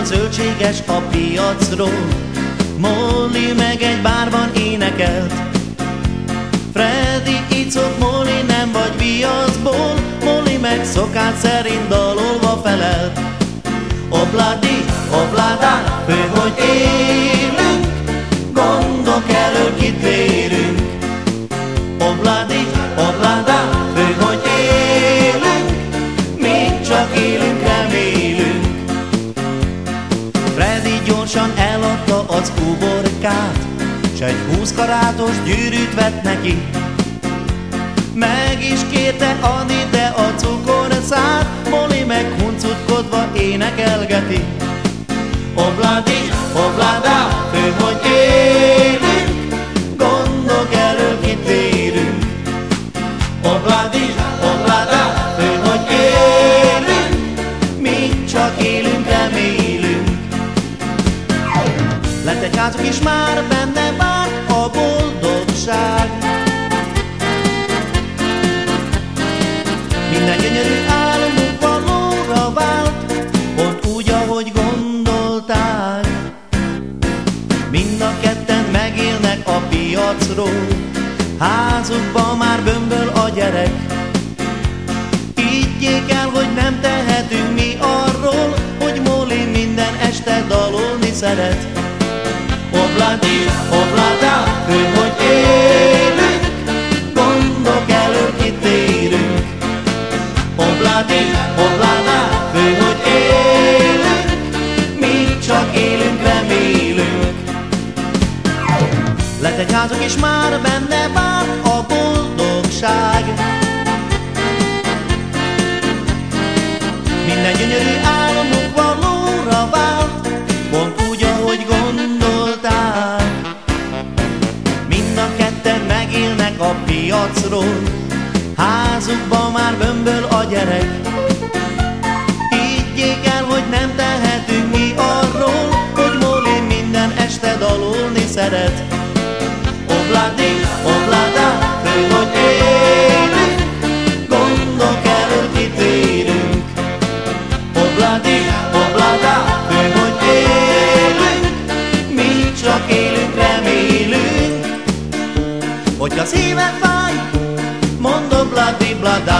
a zöldséges a piacról, Molly meg egy bárban énekelt. Freddy így Molly nem vagy viaszból, Molly meg szokás szerint dalolva felelt. Obladi, oblada, fő, hogy élünk, gondok elől kitérünk. Obladi, oblada, eladta az uborkát, s egy húsz karátos gyűrűt vett neki. Meg is kérte add ide a cukorszát, Molly meg huncutkodva énekelgeti. Obladi, oblada, ő hogy élünk, Lett egy házuk is már benne vár a boldogság. Minden gyönyörű álmuk valóra vált, pont úgy, ahogy gondolták. Mind a ketten megélnek a piacról, házukban már bömböl a gyerek. Higgyék el, hogy nem tehetünk mi arról, hogy Molly minden este dalolni szeret. Obladi, oblada, ő, hogy élünk, gondok elől kitérünk. Obladi, oblada, ő, hogy élünk, mi csak élünk, remélünk. Lett egy házuk és már benne vár a boldogság. A piacról, házukban már bömböl szívem fáj, mondom bladi bladá.